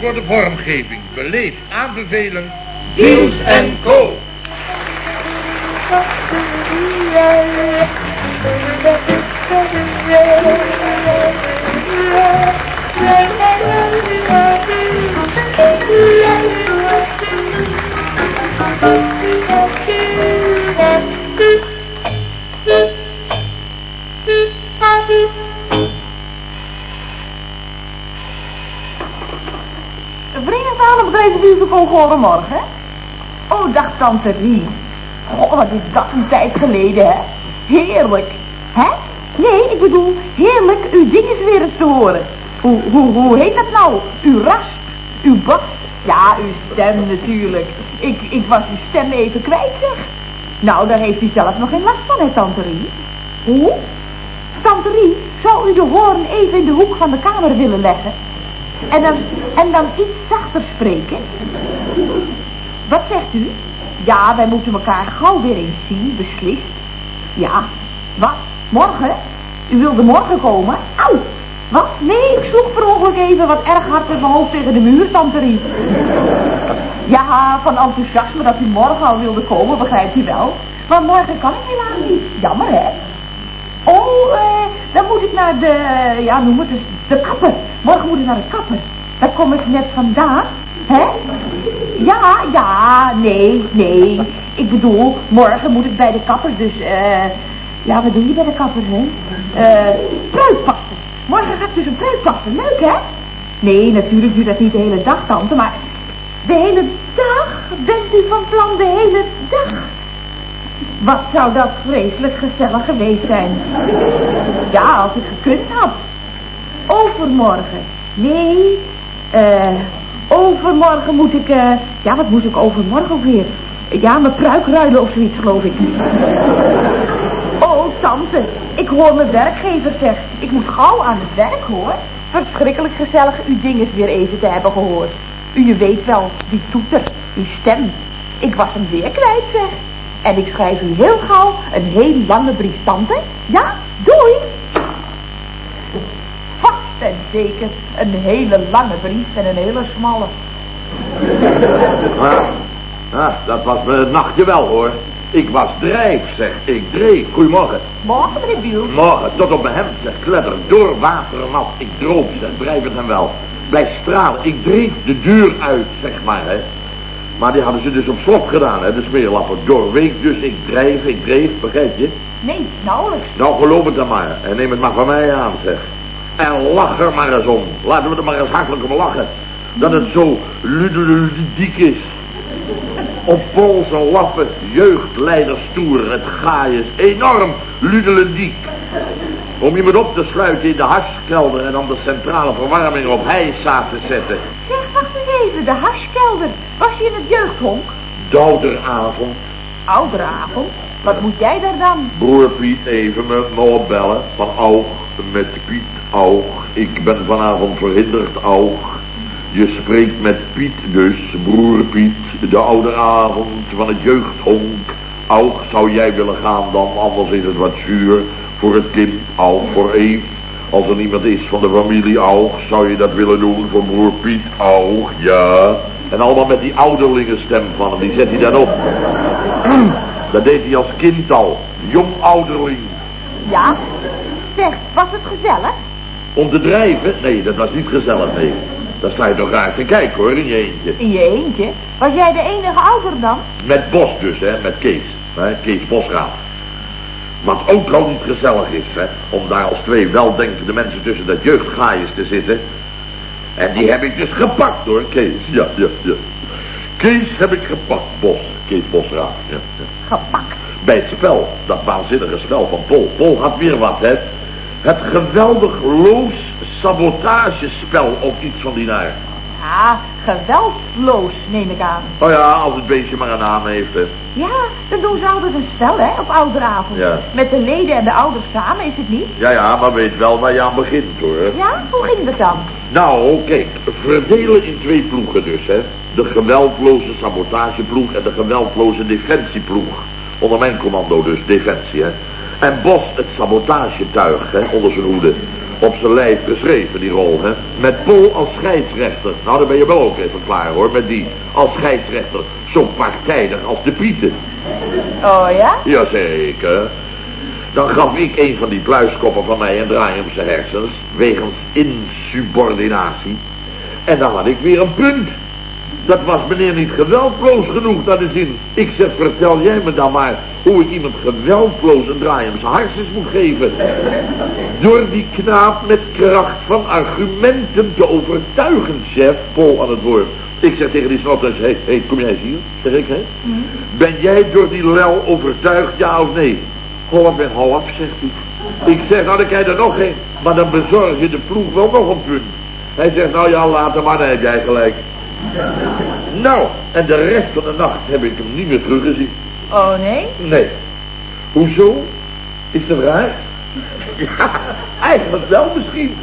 en verantwoorde vormgeving beleefd aanbevelen... Niels en Co. Verenigd goedemorgen. Oh, dag tante Rie. Oh, wat is dat een tijd geleden, hè? Heerlijk. Hè? Nee, ik bedoel, heerlijk uw dingen weer eens te horen. Hoe, hoe, hoe heet dat nou? Uw rasp, uw bas. Ja, uw stem natuurlijk. Ik, ik was uw stem even kwijt, zeg. Nou, daar heeft u zelf nog geen last van, hè, tante Rie? Hoe? Tante Rie, zou u de hoorn even in de hoek van de kamer willen leggen? En dan, en dan iets spreken? Wat zegt u? Ja, wij moeten elkaar gauw weer eens zien, beslist. Ja, wat? Morgen? U wilde morgen komen? Au! Wat? Nee, ik sloeg per ongeluk even wat erg hard met mijn hoofd tegen de muur, tante Riet. Ja, van enthousiasme dat u morgen al wilde komen, begrijpt u wel. Maar morgen kan ik helaas niet. Jammer, hè? Oh, eh, dan moet ik naar de, ja, noem het eens, de kapper. Morgen moet ik naar de kapper. Daar kom ik net vandaan. Hè? Ja, ja, nee, nee. Ik bedoel, morgen moet ik bij de kapper, dus eh... ja, wat doe je bij de kapper, hè? Eh, pruikpassen. Morgen ga ik dus een pruik passen. Leuk, hè? Nee, natuurlijk duurt dat niet de hele dag, tante, maar... De hele dag? Bent u van plan de hele dag? Wat zou dat vreselijk gezellig geweest zijn. Ja, als ik gekund had. Overmorgen. Nee, eh... Overmorgen moet ik, eh, ja, wat moet ik overmorgen ook weer? Ja, mijn pruik ruilen of zoiets, geloof ik. Oh, tante, ik hoor mijn werkgever zeg. Ik moet gauw aan het werk, hoor. Verschrikkelijk gezellig uw dinges weer even te hebben gehoord. U weet wel, die toeter, uw stem. Ik was hem weer kwijt, zeg. En ik schrijf u heel gauw een heel lange brief, tante. Ja, doei! En zeker een hele lange brief en een hele smalle. Ah, ah, dat was me het nachtje wel hoor. Ik was drijf, zeg. Ik dreef. Goedemorgen. Morgen, meneer Biel. Morgen, tot op mijn hemd, zeg. Kletter, door water en nat. Ik droop, zeg. Drijf het hem wel. Blijf stralen. Ik dreef de deur uit, zeg maar, hè. Maar die hadden ze dus op slot gedaan, hè. De smeerlappen. Doorweek dus. Ik drijf, ik dreef. Begrijp je? Nee, nauwelijks. Nou, geloof het dan maar. En neem het maar van mij aan, zeg. En lach er maar eens om. Laten we er maar eens hartelijk om lachen. Dat het zo ludiek is. Op Poolse lappen, jeugdleiderstoer, het gaai is enorm ludelediek. Om met op te sluiten in de harskelder en dan de centrale verwarming op hijsa te zetten. Zeg, wacht eens even, de harskelder. Was je in het jeugdhonk? Douderavond. Ouderavond? Wat moet jij daar dan? Broer Piet even met me opbellen. Van oog met Piet Oog. Ik ben vanavond verhinderd Oog. Je spreekt met Piet dus, broer Piet. De oude avond van het jeugdhonk. Oog, zou jij willen gaan dan, anders is het wat zuur. Voor het kind, Oog, voor Eve. Als er niemand is van de familie Oog, zou je dat willen doen voor broer Piet Oog, ja. En allemaal met die ouderlingenstem van hem, die zet hij dan op. Dat deed hij als kind al. Jong ouderling. Ja? Zeg, was het gezellig? Om te drijven? Nee, dat was niet gezellig, nee. Dat sta je toch raar te kijken hoor, in je eentje. In je eentje? Was jij de enige ouder dan? Met Bos dus, hè, met Kees. Hè, Kees Bosraad. Wat ook al niet gezellig is, hè, om daar als twee weldenkende mensen tussen dat jeugdgaaiers te zitten. En die heb ik dus gepakt hoor, Kees. Ja, ja, ja. Kees heb ik gepakt, Bos. Kees Bosraad, ja, ja. Gepakt? Bij het spel, dat waanzinnige spel van Pol. Pol had weer wat, hè. Het geweldig loos sabotagespel of iets van die naar. Ja, geweldloos neem ik aan. Oh ja, als het beestje maar een naam heeft. Hè. Ja, dan doen ze altijd een spel, hè, op ouderavond. Ja. Met de leden en de ouders samen, is het niet? Ja, ja, maar weet wel waar je aan begint, hoor. Ja, hoe ging het dan? Nou, kijk, verdelen in twee ploegen dus, hè. De geweldloze sabotageploeg en de geweldloze defensieploeg. Onder mijn commando dus, defensie, hè. En Bos het sabotagetuig, hè, onder zijn hoede. op zijn lijf geschreven, die rol, hè. Met Paul als scheidsrechter. Nou, dan ben je wel ook even klaar, hoor, met die. Als scheidsrechter, zo partijdig als de Pieten. Oh ja? Jazeker. Dan gaf ik een van die pluiskoppen van mij een draai op zijn hersens, wegens insubordinatie. En dan had ik weer een punt. Dat was meneer niet geweldloos genoeg naar de zin. Ik zeg, vertel jij me dan maar hoe ik iemand geweldloos een draai om zijn hartjes moet geven. Door die knaap met kracht van argumenten te overtuigen, chef, Paul aan het woord. Ik zeg tegen die snotneus, hé, hey, hey, kom jij eens hier? Zeg ik, hè? Ben jij door die lel overtuigd, ja of nee? Hou op en hou zegt hij. Ik zeg, nou dan krijg je er nog een, maar dan bezorg je de ploeg wel nog een punt. Hij zegt, nou ja, later maar, dan heb jij gelijk. Nou, en de rest van de nacht heb ik hem niet meer teruggezien. Oh nee? Nee. Hoezo? Is dat raar? Ja, eigenlijk wel misschien.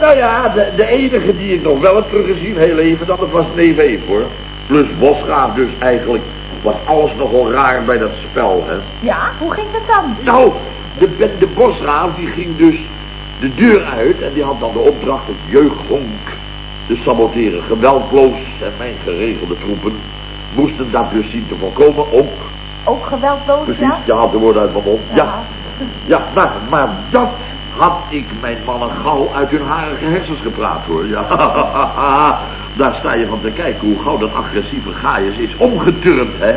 Nou ja, de, de enige die ik nog wel heb teruggezien, heel even, dat was neef Eef, hoor. Plus Bosgraaf, dus eigenlijk was alles nogal raar bij dat spel, hè. Ja, hoe ging dat dan? Nou, de, de Bosgraaf die ging dus de deur uit en die had dan de opdracht het jeugdhonk te saboteren. Geweldloos en mijn geregelde troepen moesten dat dus zien te voorkomen. Ook, Ook geweldloos, precies, ja? je had de woorden uit mijn mond. Ja, ja maar, maar dat had ik mijn mannen gauw uit hun harige hersens gepraat hoor. Ja, daar sta je van te kijken hoe gauw dat agressieve Gaius is omgeturnd, hè.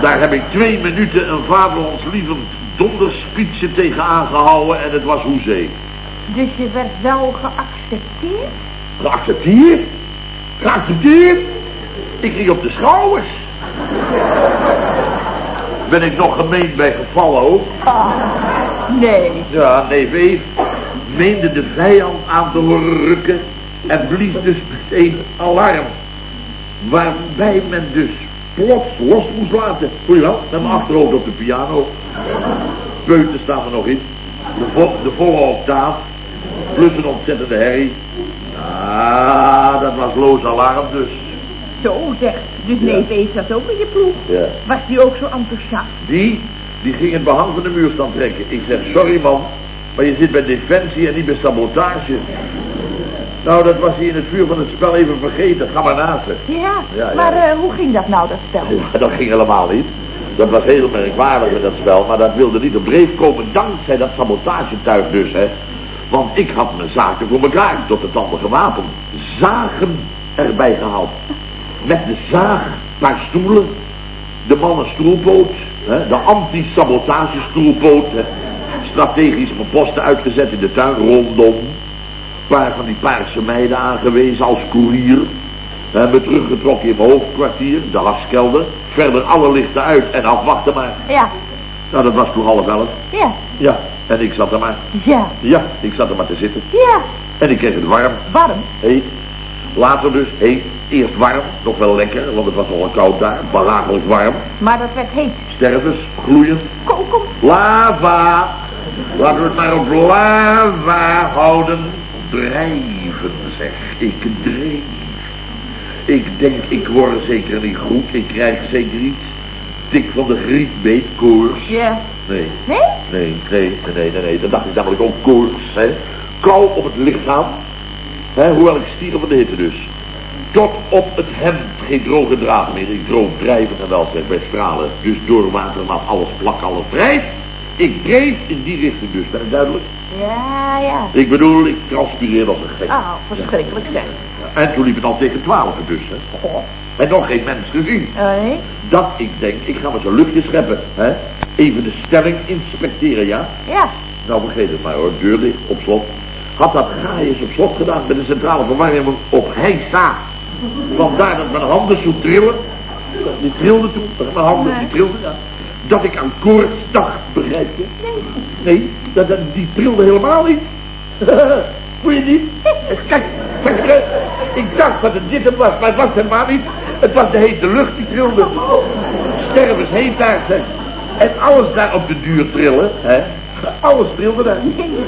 Daar heb ik twee minuten een vaderlandslievend donderspietje tegen aangehouden en het was hoezee. Dus je werd wel geaccepteerd? Geaccepteerd? Geaccepteerd? Ik ging op de schouders. Ben ik nog gemeend bij gevallen ook? Ah, nee. Ja, nee, Veef meende de vijand aan te horen rukken en blies dus meteen alarm. Waarbij men dus plots los moest laten. Voel je wel? Met mijn achterhoofd op de piano. Peuten staan er nog in. De, vo de volle octaaf. Plus een ontzettende herrie. Ah, dat was loos alarm dus. Zo zeg, dus Ja. neef Eef zat ook in je ploeg. Ja. Was die ook zo enthousiast? Die, die ging het behang van de muur staan trekken. Ik zeg, sorry man, maar je zit bij defensie en niet bij sabotage. Nou, dat was hij in het vuur van het spel even vergeten. Ga maar naast. Ja, Ja, ja. maar eh, hoe ging dat nou, dat spel? Ja, dat ging helemaal niet. Dat was heel merkwaardig met dat spel, maar dat wilde niet op dreef komen dankzij dat sabotagetuig dus, hè. Want ik had mijn zaken voor elkaar, tot het tanden gewapend. Zagen erbij gehaald. Met de zaag, een paar stoelen, de mannen stoelpoot, hè, de anti-sabotage stoelpoot, hè. strategisch posten uitgezet in de tuin rondom. Een paar van die paarse meiden aangewezen als koerier. We hebben teruggetrokken in mijn hoofdkwartier, de laskelder. Verder alle lichten uit en afwachten maar. Ja, Nou, dat was toen half elf. ja, Ja, en ik zat er maar. ja, Ja, ik zat er maar te zitten. ja. En ik kreeg het warm, Warm? heet. Later dus heet. Eerst warm, nog wel lekker, want het was nogal koud daar. Behagelijk warm. Maar dat werd heet. Stervens, gloeiend. Koken? Lava. Laten we het maar op lava houden. Drijven, zeg. Ik dreef. Ik denk, ik word zeker niet goed. Ik krijg zeker iets. Dik van de griepbeet, koors. Ja. Nee, Nee? nee, nee, nee, nee, nee. Dat dacht ik namelijk ook koors, hè. Kou op het lichaam. Hè, hoewel ik stierf van de hitte dus. Tot op het hemd, geen droge draad meer. Ik droog drijven en wel zeg, bij stralen. Dus door watermaat, alles plak, alles drijf. Ik dreef in die richting dus, ben ik duidelijk? Ja, ja. Ik bedoel, ik transpireerde als een gek. Oh, verschrikkelijk zeg. En toen liep het al tegen twaalf dus, hè. Goh. En nog geen mens gezien. Oh, nee? Dat ik denk, ik ga maar zo'n luchtje scheppen, hè. Even de stelling inspecteren, ja? Ja. Nou, vergeet het maar hoor, deur dicht, op slot. Had dat Gaius op slot gedaan met de centrale verwarming op hij staat. Vandaar dat mijn handen zo trillen. Die trilden toen, dat mijn handen die trilden, ja. Dat ik aan koorts dacht, begrijp je? Nee. Nee, dat, dat, die trilde helemaal niet. Voel je niet? Kijk, kijk, ik dacht dat het dit hem was, maar het was helemaal niet. Het was de hete lucht die trilde. Stervens heet daar, zeg. En alles daar op de duur trillen, hè. Alles trilde daar.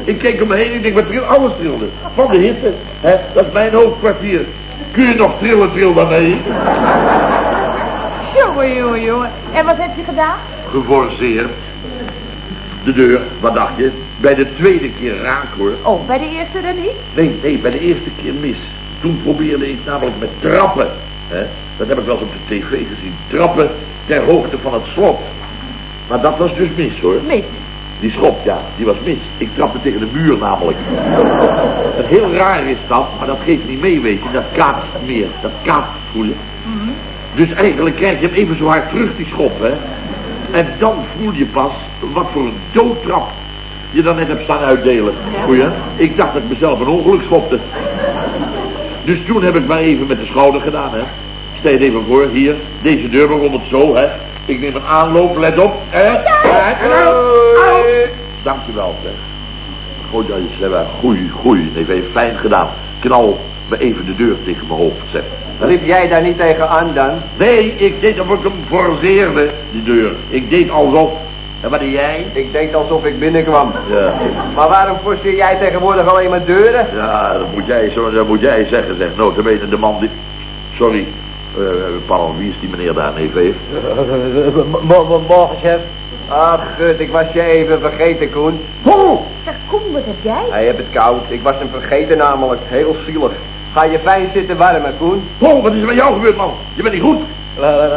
Ik keek om me heen en ik denk, wat trilde? Alles trilde. Van de hitte, hè. Dat is mijn hoofdkwartier. Kun je nog trillen, tril dan mee? Jongen, jongen, jongen. En wat heb je gedaan? Geforceerd. De deur, wat dacht je? Bij de tweede keer raak hoor. Oh, bij de eerste dan niet? Nee, nee, bij de eerste keer mis. Toen probeerde ik namelijk met trappen. Hè? Dat heb ik wel eens op de tv gezien. Trappen ter hoogte van het slot. Maar dat was dus mis hoor. Mis. Die schop, ja, die was mis. Ik trapte tegen de muur namelijk. Het heel raar is dat, maar dat geeft niet mee, weet je. Dat kaatst meer. Dat kaatst, voel je. Dus eigenlijk krijg je hem even zo hard terug, die schop, hè. En dan voel je pas wat voor een doodtrap je dan net hebt staan uitdelen. Goeie, hè? Ik dacht dat ik mezelf een ongeluk schopte. Dus toen heb ik maar even met de schouder gedaan, hè. Stel je even voor, hier, deze deur het zo, hè. Ik neem een aanloop, let op, hè. En. Dankjewel, zeg. Gooi dat je zeg maar, goeie, goeie. Heeft even fijn gedaan. Knal me even de deur tegen mijn hoofd, zeg. Liep jij daar niet tegen aan dan? Nee, ik deed of ik hem forceerde, die deur. Ik deed alsof. En wat deed jij? Ik deed alsof ik binnenkwam. Ja. Maar waarom forceer jij tegenwoordig alleen maar deuren? Ja, dat moet jij, zo, dat moet jij zeggen, zeg. Notabene de man die... Sorry, Paul, wie is die meneer daar, neef heeft? Morgen, chef. Ach, gut, ik was je even vergeten, Koen. Oh! Zeg, kom, wat heb jij? Hij heeft het koud. Ik was hem vergeten namelijk. Heel zielig. Ga je fijn zitten warmen, Koen? Paul, wat is er met jou gebeurd, man? Je bent niet goed.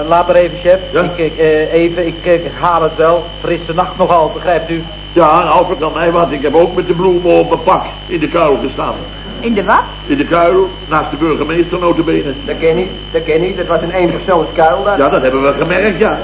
laat maar even, chef. Ja? Ik, ik, eh, even, ik, ik haal het wel. Frisse nacht nogal, begrijpt u? Ja, nou, vertel mij wat. Ik heb ook met de bloemen op mijn pak in de kuil gestaan. In de wat? In de kuil, naast de burgemeester notabene. Dat ken ik, dat ken ik. Dat was een eenpersoonskuil daar. Ja, dat hebben we gemerkt, ja.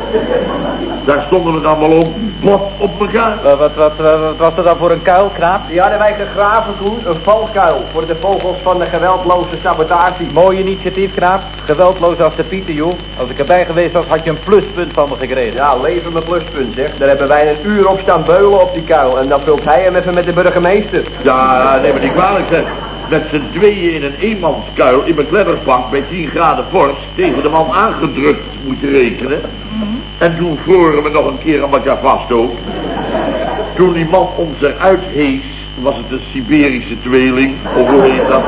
Daar stonden we dan wel op, bot op elkaar. Wat, wat, wat, wat, wat was er dan voor een kuil, knaap? Die hadden wij gegraven, Koen. Een valkuil voor de vogels van de geweldloze sabotage. Mooi initiatief, knaap. Geweldloos als de pieten, joh. Als ik erbij geweest was, had je een pluspunt van me gekregen. Ja, leven mijn pluspunt, zeg. Daar hebben wij een uur op staan beulen op die kuil. En dan vult hij hem even met de burgemeester. Ja, neem me niet kwalijk zeg. Met z'n tweeën in een eenmanskuil in mijn kledderpak bij 10 graden vorst tegen de man aangedrukt moet rekenen. En toen vroren we nog een keer aan elkaar vast ook. Toen die man ons eruit hees, was het een Siberische tweeling, of hoe heet dat?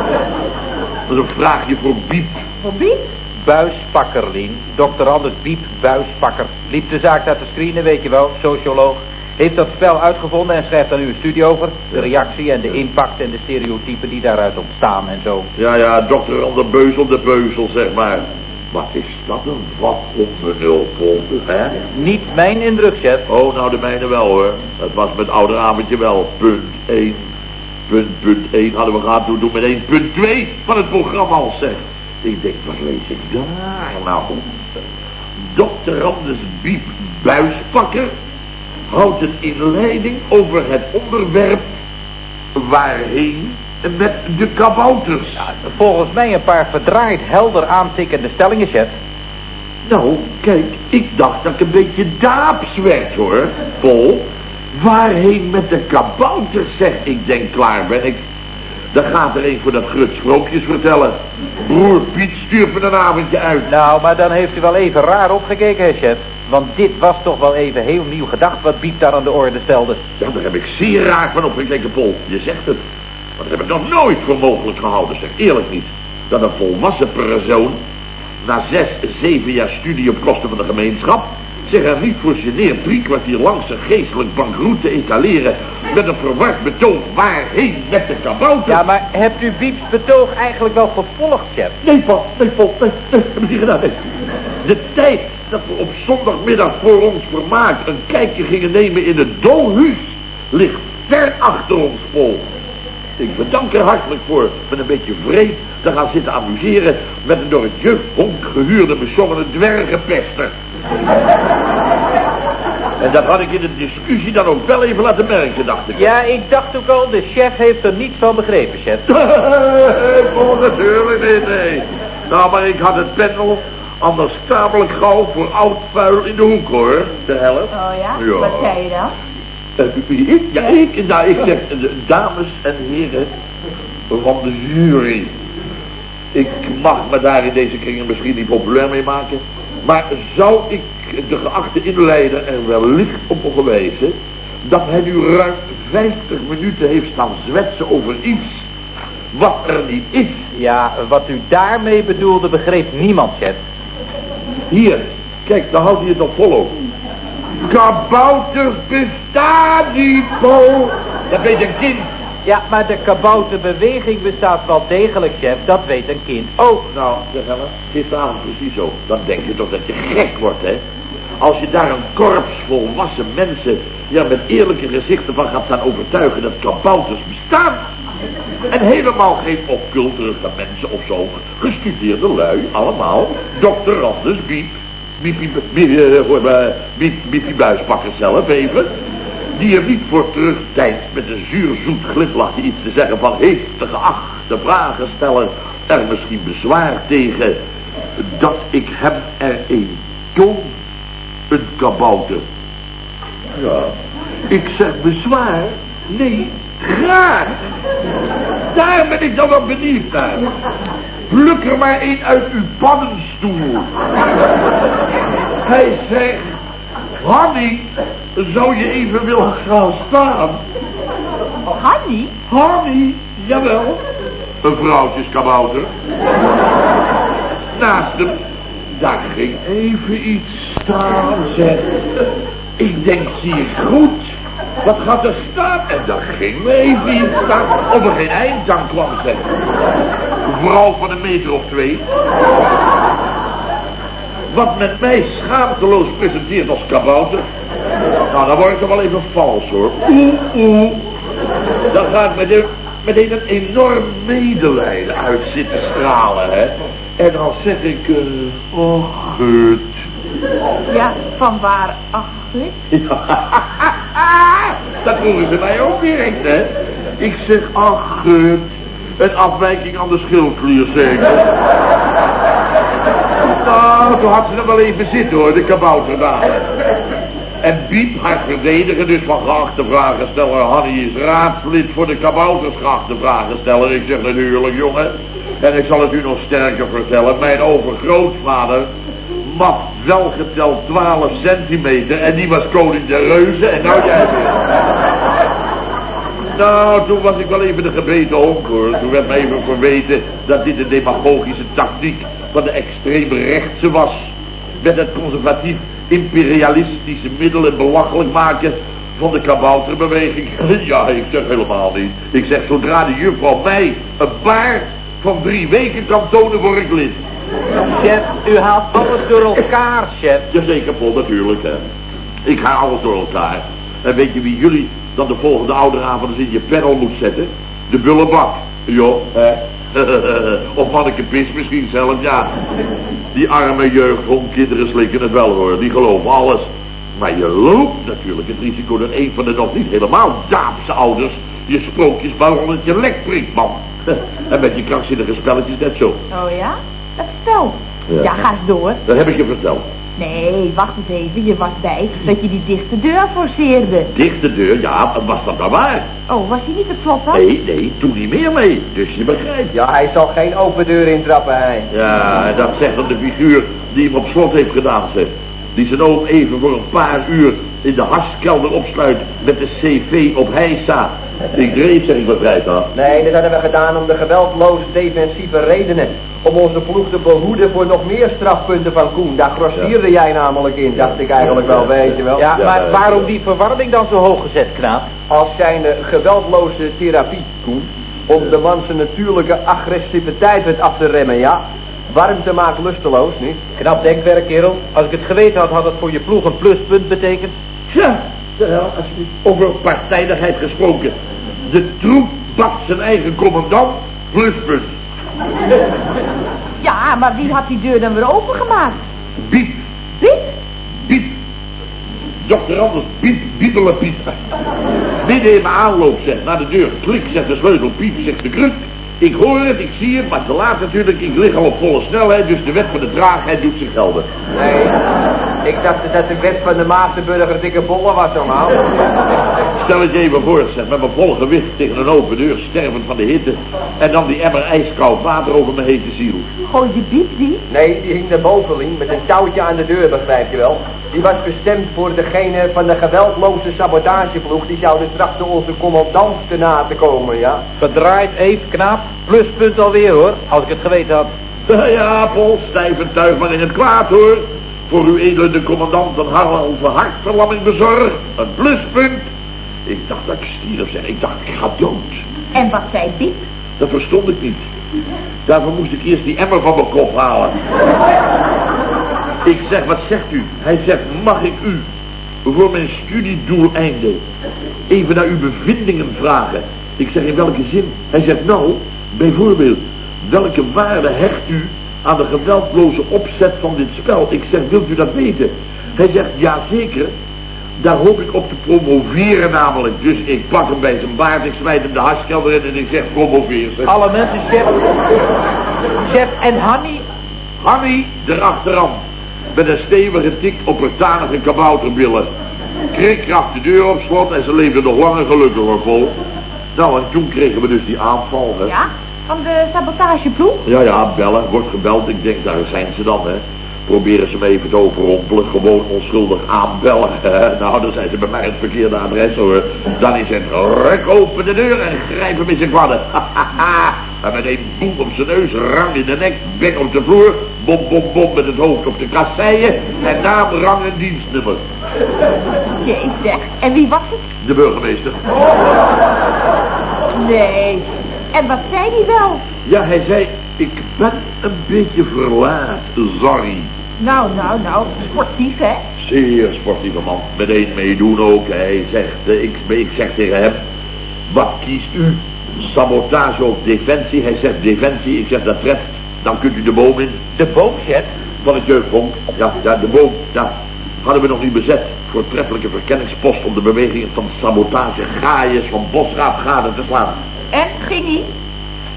Dat is een vraagje voor Biep. Voor wie? Buispakker, Lien. Dr. Anders Biep Buispakker. Liep de zaak daar te screenen, weet je wel, socioloog. Heeft dat spel uitgevonden en schrijft daar nu een studie over. De reactie en de impact en de stereotypen die daaruit ontstaan en zo. Ja, ja, dokter de beuzel de beuzel, zeg maar. Wat is dat een wat onbenulpel, hè? Niet mijn indruk, chef. Oh, nou de mijne wel hoor. Dat was met ouderavondje wel. Punt 1. Punt, punt 1 hadden we gehad. Toen doen meteen punt 2 van het programma al zeg. Ik denk, wat lees ik daar nou? Dr. Anders Biep Buispakker houdt een inleiding over het onderwerp waarheen met de kabouters. Volgens mij een paar verdraaid helder aantikkende stellingen, chef. Nou, kijk, ik dacht dat ik een beetje daaps werd, hoor, Paul. Waarheen met de kabouters, zeg ik, denk klaar ben ik. Dan gaat er een voor dat grut sprookjes vertellen. Broer Piet stuurt me een avondje uit. Nou, maar dan heeft u wel even raar opgekeken, hè, chef. Want dit was toch wel even heel nieuw gedacht wat Biep daar aan de orde stelde. Ja, daar heb ik zeer raar van opgekeken, Paul. Je zegt het. Maar dat heb ik nog nooit voor mogelijk gehouden, zeg. Eerlijk niet. Dat een volwassen persoon na zes, zeven jaar studie op kosten van de gemeenschap zich er niet voor geneert drie kwartier lang zijn geestelijk bankroet te etaleren met een verward betoog waarheen met de kabouter. Ja, maar hebt u Bieps betoog eigenlijk wel gevolgd, chef? Nee, Paul, nee, Paul, nee, nee, heb ik niet gedaan, nee. De tijd dat we op zondagmiddag voor ons vermaak een kijkje gingen nemen in het dolhuis ligt ver achter ons, Paul. Ik bedank er hartelijk voor met een beetje vreed te gaan zitten amuseren met een door het jeugdhonk gehuurde bezongene dwergenpester. En dat had ik in de discussie dan ook wel even laten merken, dacht ik. Ja, ik dacht ook al, de chef heeft er niets van begrepen, chef. Paul, natuurlijk niet, nee. Nou, maar ik had het panel anders tamelijk gauw voor oud vuil in de hoek, hoor. De helft. Oh ja? Ja. Wat zei je dan? Eh, ik? Ja, ik. Nou, ik zeg, eh, dames en heren van de jury. Ik mag me daar in deze kringen misschien niet populair mee maken. Maar zou ik de geachte inleider er wellicht op mogen wijzen... dat hij nu ruim 50 minuten heeft staan zwetsen over iets wat er niet is. Ja, wat u daarmee bedoelde begreep niemand, chef. Hier, kijk, dan houdt hij het nog vol ook. Kabouters bestaan niet, Paul. Dat weet een kind. Ja, maar de kabouterbeweging bestaat wel degelijk, chef. Dat weet een kind ook. Nou, zeg Helle, gisteravond precies zo. Dan denk je toch dat je gek wordt, hè? Als je daar een korps volwassen mensen ja, met eerlijke gezichten van gaat staan overtuigen dat kabouters bestaan. En helemaal geen occulterige mensen of zo. Gestudeerde lui, allemaal. Doctorandus, biep. Biepie, biep, zelf even. Die er niet voor terugdeinst met een zuurzoet glimlachje iets te zeggen van... heeft de geachte vragensteller er misschien bezwaar tegen... dat ik hem er een toon, een kabouter. Ja, ik zeg bezwaar? Nee, graag. Daar ben ik dan wel benieuwd naar. Pluk er maar een uit uw paddenstoel. Hij zegt, Hanny, zou je even willen gaan staan? Hanny? Hanny, jawel. Een vrouwtjeskabouter. Naast hem, daar ging even iets staan, zeg. Ik denk, zie ik goed. Wat gaat er staan? En daar ging even iets staan. Of er geen eind aan kwam, vrouw van een meter of twee. Wat met mij schaamteloos presenteert als kabouter. Nou, dan word ik toch wel even vals, hoor. Oeh, oeh. Dan ga ik meteen, meteen een enorm medelijden uit zitten stralen, hè. En dan zeg ik, eh, oh, gut. Ja, van waar? Ach, goed. dat vroegen ze mij ook direct, hè. Ik zeg, ach, gut. Een afwijking aan de schildklier, nou, toen had ze er wel even zitten, hoor, de kabouter daar. En Biep, haar verdediger, dus van vragensteller Hanny is raadslid voor de kabouters, vragensteller. Ik zeg natuurlijk, jongen. En ik zal het u nog sterker vertellen. Mijn overgrootvader mat wel geteld 12 centimeter en die was koning de reuzen en nou jij Nou, toen was ik wel even de gebeten honk hoor. Toen werd me even verweten dat dit een demagogische tactiek van de extreme rechtse was. Met het conservatief imperialistische middelen belachelijk maken van de kabouterbeweging. Ja, ik zeg helemaal niet. Ik zeg, zodra de juffrouw mij een baard van drie weken kan tonen, word ik lid. Chef, u haalt alles door elkaar, chef. Jazeker, Paul, natuurlijk, hè. Ik ga alles door elkaar. En weet je wie jullie dan de volgende ouderavond eens in je panel moet zetten? De bullebak. Jo, hè. of manneke pis misschien zelf, ja. Die arme jeugdhond, kinderen slikken het wel hoor, die geloven alles. Maar je loopt natuurlijk het risico dat een van de nog niet helemaal daapse ouders je sprookjesbal het je lek prikt, man. en met je krankzinnige spelletjes net zo. Oh ja? Vertel. Ja. Ja. ga eens door. Dat heb ik je verteld. Nee, wacht eens even. Je was bij dat je die dichte deur forceerde. Dichte deur, ja, was dat nou waar? Oh, was hij niet het slot dan? Nee, nee, doe niet meer mee. Dus je begrijpt. Ja, hij zal geen open deur intrappen, hij. Ja, dat zegt dan de figuur die hem op slot heeft gedaan, zeg. Die zijn oom even voor een paar uur in de harskelder opsluit met de cv op heisa. Ik dreef, zeg ik begrijp dat. Nee, dat hadden we gedaan om de geweldloze defensieve redenen. Om onze ploeg te behoeden voor nog meer strafpunten van Koen. Daar grossierde jij namelijk in, dacht ik eigenlijk wel, weet je wel. Ja, maar waarom die verwarming dan zo hoog gezet, knaap? Als zijn geweldloze therapie, Koen. Om de man zijn natuurlijke agressiviteit weer af te remmen, ja. Warmte maakt lusteloos, niet? Knap denkwerk, kerel. Als ik het geweten had, had het voor je ploeg een pluspunt betekend. Tja, als je over partijdigheid gesproken. De troep bakt zijn eigen commandant, pluspunt. Ja, maar wie had die deur dan weer opengemaakt? Biep, Piet? biep. Dokter Anders, biep, biebele piep. Midden in mijn aanloop, zeg, naar de deur. Klik, zegt de sleutel, piep, zegt de kruk. Ik hoor het, ik zie het, maar te laat natuurlijk. Ik lig al op volle snelheid, dus de wet van de traagheid doet zich gelden. Nee, ik dacht dat de wet van de Maagdenburger dikke bolle was allemaal. Stel het je even voor, zeg, met mijn volle gewicht tegen een open deur, stervend van de hitte. En dan die emmer ijskoud water over mijn hete ziel. Gooi je biep die? Nee, die hing daarboven, Lien, met een touwtje aan de deur, begrijp je wel. Die was bestemd voor degene van de geweldloze sabotageploeg. Die zouden trachten onze commandant te na te komen, ja. Verdraaid, even knaap. Pluspunt alweer, hoor. Als ik het geweten had. Ja, Pol, stijf tuig maar in het kwaad hoor. Voor uw edele de commandant een halve hartverlamming bezorgd. Een pluspunt. Ik dacht dat ik stierf, zeg. Ik dacht, ik ga dood. En wat zei Piet? Dat verstond ik niet. Daarvoor moest ik eerst die emmer van mijn kop halen. Ik zeg, wat zegt u? Hij zegt, mag ik u voor mijn studiedoeleinde even naar uw bevindingen vragen? Ik zeg, in welke zin? Hij zegt, nou, bijvoorbeeld, welke waarde hecht u aan de geweldloze opzet van dit spel? Ik zeg, wilt u dat weten? Hij zegt, ja zeker. Daar hoop ik op te promoveren namelijk. Dus ik pak hem bij zijn baard, ik smijt hem de harskelder in en ik zeg, promoveer ze. Alle mensen, chef. Chef, en Hanny? Hanny erachteraan. Met een stevige tik op haar tanige kabouterbillen. Krik kracht de deur op slot en ze leefde nog lang en gelukkig hoor, vol. Nou, en toen kregen we dus die aanval, hè. Ja? Van de sabotageploeg? Ja, ja, bellen, wordt gebeld. Ik denk, daar zijn ze dan, hè. Proberen ze me even te overrompelen, gewoon onschuldig aanbellen. nou, dan zijn ze bij mij het verkeerde adres, hoor. Dan is het, rek open de deur en grijp hem in zijn kwadden. en met een boem op zijn neus, rang in de nek, bek op de vloer, bom, bom, bom met het hoofd op de kasseien en naam, rang en dienstnummer. Jezus. En wie was het? De burgemeester. Nee. En wat zei hij wel? Ja, hij zei, ik ben een beetje verlaat, sorry. Nou, nou, nou, sportief, hè? Zeer sportieve man. Meteen meedoen ook. Hij zegt, eh, ik, ik zeg tegen hem, wat kiest u? Sabotage of defensie? Hij zegt defensie. Ik zeg, dat treft. Dan kunt u de boom in. De boom, chef? Van het jeugdbonk. Ja, ja, de boom. Ja, hadden we nog niet bezet. Voortreffelijke verkenningspost om de bewegingen van sabotage, gaaiers, van bosraap gade te slaan. En, ging hij?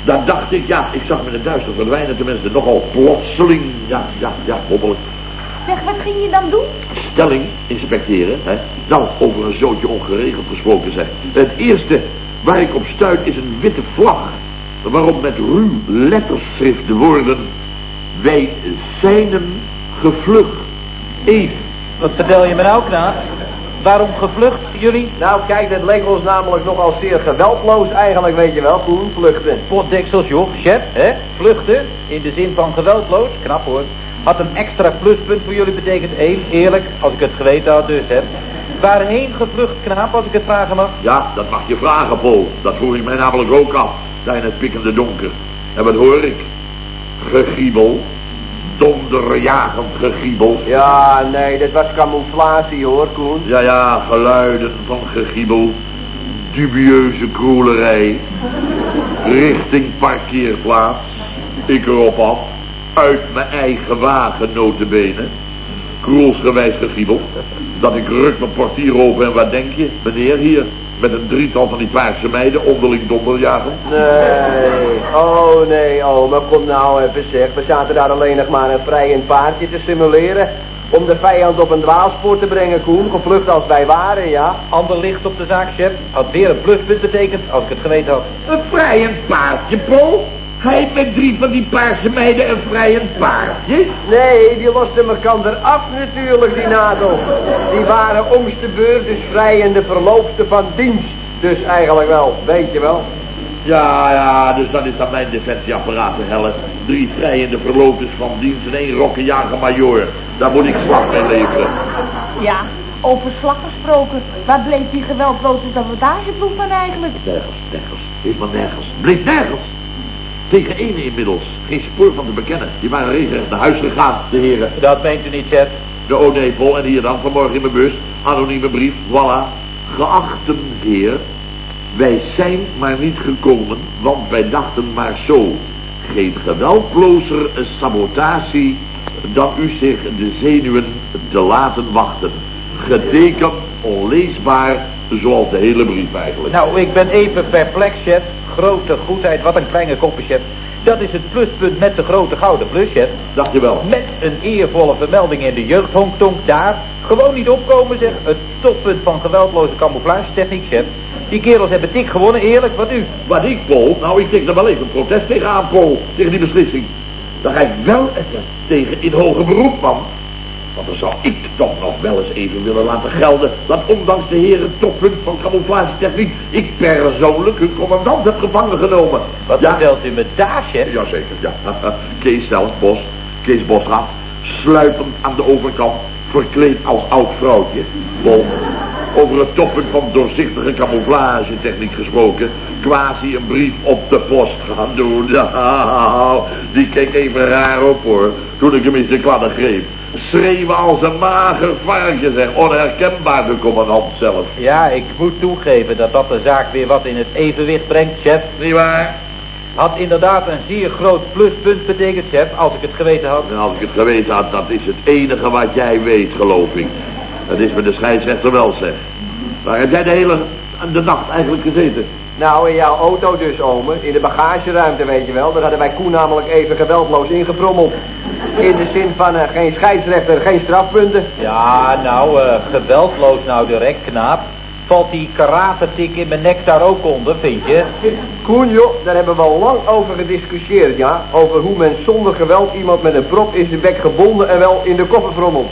Dan dacht ik, ja, ik zag hem in het duister verdwijnen, tenminste nogal plotseling. Ja, ja, ja, hobbelijk. Zeg, wat ging je dan doen? stelling inspecteren. Hè? Nou, over een zootje ongeregeld gesproken zeg. Het eerste waar ik op stuit is een witte vlag. Waarop met ruw letterschrift de woorden... Wij zijn hem gevlucht. Eve. Wat vertel je me nou, knaap? Waarom gevlucht, jullie? Nou kijk, dat leek ons namelijk nogal zeer geweldloos eigenlijk, weet je wel, Koen, vluchten. Potdeksels, joh, chef, hè? Vluchten, in de zin van geweldloos, knap hoor. Had een extra pluspunt voor jullie betekend één, eerlijk, als ik het geweten had dus, hè. Waarheen gevlucht, knaap, als ik het vragen mag? Ja, dat mag je vragen, Paul. Dat vroeg ik mij namelijk ook af. Daar in het pikkende donker. En wat hoor ik? Gegiebel. Donderjagend gegiebel. Ja, nee, dat was camouflage hoor, Koen. Ja, ja, geluiden van gegiebel. Dubieuze kroelerij. Richting parkeerplaats. Ik erop af. Uit mijn eigen wagen, notenbenen. Kroelsgewijs gegiebel. Dat ik ruk mijn portier open en wat denk je? Meneer hier, met een drietal van die Paarse meiden onderling donderjagen. Nee, oh nee, oh, maar kom nou even zeg. We zaten daar alleen nog maar een vrijend paardje te simuleren. Om de vijand op een dwaalspoor te brengen, Koen. Gevlucht als wij waren, ja. Ander licht op de zaak, chef. Had weer een pluspunt betekend, als ik het geweten had. Een vrijend paardje, Paul? Hij met drie van die Paarse meiden een vrijend paardje? Nee, die losten elkaar af natuurlijk, die nadel. Die waren omste de beurt dus vrijende verloofde van dienst. Dus eigenlijk wel, weet je wel. Ja, ja, dus dan is dat mijn defensieapparaat te hellen. Drie vrijende verloofdes van dienst en één rokkenjager majoor. Daar moet ik slag mee leveren. Ja, over slag gesproken. Waar bleef die geweldloze sabotageploeg van eigenlijk? Nergens, nergens. Helemaal nergens. Bleef nergens. Tegen ene inmiddels. Geen spoor van te bekennen. Die waren regelrecht naar huis gegaan, de heren. Dat meent u niet, chef. De nee, Paul, en hier dan, vanmorgen in mijn bus. Anonieme brief, voilà. Geachte heer, wij zijn maar niet gekomen, want wij dachten maar zo. Geen geweldlozer sabotatie dan u zich de zenuwen te laten wachten. Getekend, onleesbaar, zoals de hele brief eigenlijk. Nou, ik ben even perplex, chef. Grote goedheid, wat een kleine koppen, chef. Dat is het pluspunt met de grote gouden plus, chef. Dacht je wel? Met een eervolle vermelding in de jeugdhongtonk daar. Gewoon niet opkomen, zeg. Het toppunt van geweldloze camouflagetechniek, chef. Die kerels hebben dik gewonnen, eerlijk, wat u? Wat ik, Paul? Nou, ik denk er wel even protest tegen aan, Paul. Tegen die beslissing. Daar ga ik wel even tegen in hoger beroep, man. Want dan zou ik toch nog wel eens even willen laten gelden... dat ondanks de heren toppunt van camouflagetechniek... ik persoonlijk hun commandant heb gevangen genomen. Wat ja, vertelt u me daar, chef? Jazeker, ja. Kees zelf, Bos, Kees sluipend aan de overkant, verkleed als oud vrouwtje. Bol. Over het toppunt van doorzichtige camouflage-techniek gesproken. Quasi een brief op de post gaan doen. Nou, die keek even raar op hoor. Toen ik hem in zijn kladden greep. Schreeuwen als een mager varkje zeg. Onherkenbaar de commandant zelf. Ja, ik moet toegeven dat dat de zaak weer wat in het evenwicht brengt, chef. Niet waar? Had inderdaad een zeer groot pluspunt betekend, chef, als ik het geweten had. En als ik het geweten had, dat is het enige wat jij weet, geloof ik. Dat is met de scheidsrechter wel, zeg. Waar heb jij de hele de nacht eigenlijk gezeten? Nou, in jouw auto dus, ome. In de bagageruimte, weet je wel. Daar hadden wij Koen namelijk even geweldloos ingefrommeld. In de zin van eh, geen scheidsrechter, geen strafpunten. Ja, nou, eh, geweldloos nou direct, knaap. Valt die karate-tik in mijn nek daar ook onder, vind je? Koen, joh, daar hebben we al lang over gediscussieerd, ja. Over hoe men zonder geweld iemand met een prop in zijn bek gebonden en wel in de koffer frommelt.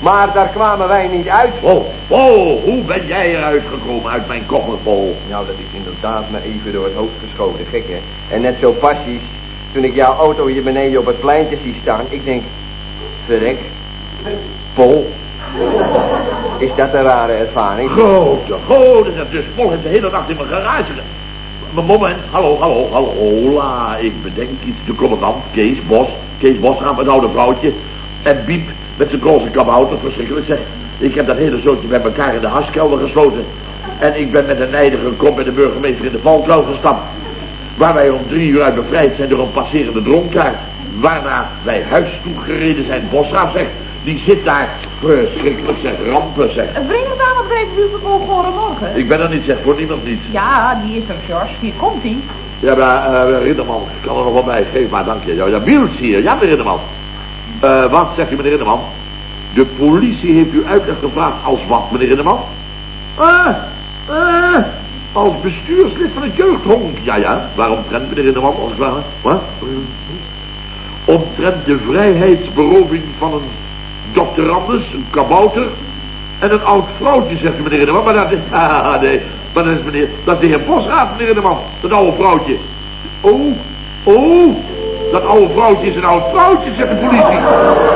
Maar daar kwamen wij niet uit. Oh, oh, hoe ben jij eruit gekomen uit mijn kofferbol? Nou, dat is inderdaad me even door het hoofd geschoten, gek hè. En net zo passies, toen ik jouw auto hier beneden op het pleintje zie staan, ik denk, verrek, Pol. Is dat een rare ervaring? Grote, dat dus Pol heeft de hele nacht in mijn garage. Moment, hallo, hallo, hallo, hola, ik bedenk iets. De commandant, Kees Bos, Kees Bos gaat met oude vrouwtje. En Biep met zijn grote kabouter, verschrikkelijk zeg. Ik heb dat hele zootje bij elkaar in de haskelder gesloten. En ik ben met een nijdige kop met de burgemeester in de valkuil gestapt. Waar wij om drie uur uit bevrijd zijn door een passerende dronkaart. Waarna wij huis toegereden zijn. Bosraaf zegt, die zit daar verschrikkelijk zeg, rampen zeg. Breng het aan op deze buurt morgen. Ik ben er niet zeg, voor niemand niet. Ja, die is er, George. Hier komt hij. Ja, maar uh, Ridderman, ik kan er nog wel bij. Geef maar, dank je. Ja, ja Wiels hier. Ja, Ridderman. Eh, wat zegt u, meneer Ridderman? De politie heeft u uitleg gevraagd als wat, meneer Ridderman? Ah, eh, als bestuurslid van het jeugdhonk. Ja, ja. Waarom trent meneer Ridderman, als ware? Wat? Omtrent de vrijheidsberoving van een doctorandus, een kabouter en een oud vrouwtje, zegt u, meneer Ridderman. Maar dat is, ah, nee, maar dat is meneer, dat is de heer Bosraad, meneer Ridderman. Dat oude vrouwtje. Oh, oh, dat oude vrouwtje is een oud vrouwtje, zegt de politie. Oh.